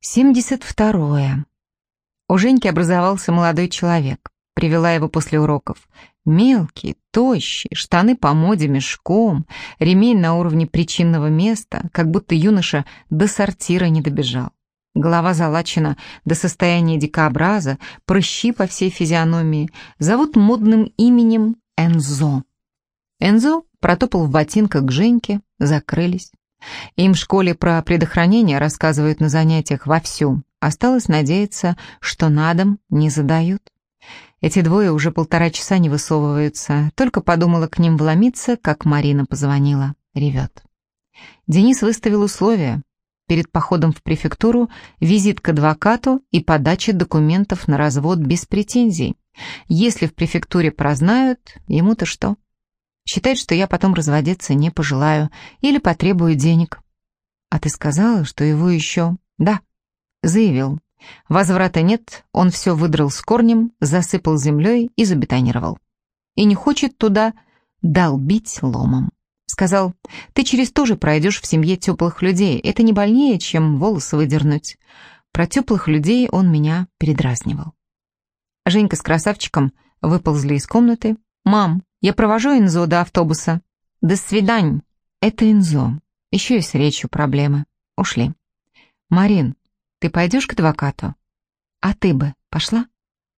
Семьдесят второе. У Женьки образовался молодой человек. Привела его после уроков. Мелкий, тощий, штаны по моде мешком, ремень на уровне причинного места, как будто юноша до сортира не добежал. Голова залачена до состояния дикообраза, прыщи по всей физиономии. Зовут модным именем Энзо. Энзо протопал в ботинках к Женьке, закрылись. Им в школе про предохранение рассказывают на занятиях вовсю. Осталось надеяться, что на дом не задают. Эти двое уже полтора часа не высовываются. Только подумала к ним вломиться, как Марина позвонила. Ревет. Денис выставил условия. Перед походом в префектуру визит к адвокату и подача документов на развод без претензий. Если в префектуре прознают, ему-то что? Считает, что я потом разводиться не пожелаю или потребую денег. А ты сказала, что его еще... Да, заявил. Возврата нет, он все выдрал с корнем, засыпал землей и забетонировал. И не хочет туда долбить ломом. Сказал, ты через то же пройдешь в семье теплых людей, это не больнее, чем волосы выдернуть. Про теплых людей он меня передразнивал. Женька с красавчиком выползли из комнаты. «Мам, я провожу Инзо до автобуса. До свидания. Это Инзо. Еще и с речью проблемы. Ушли. Марин, ты пойдешь к адвокату? А ты бы пошла?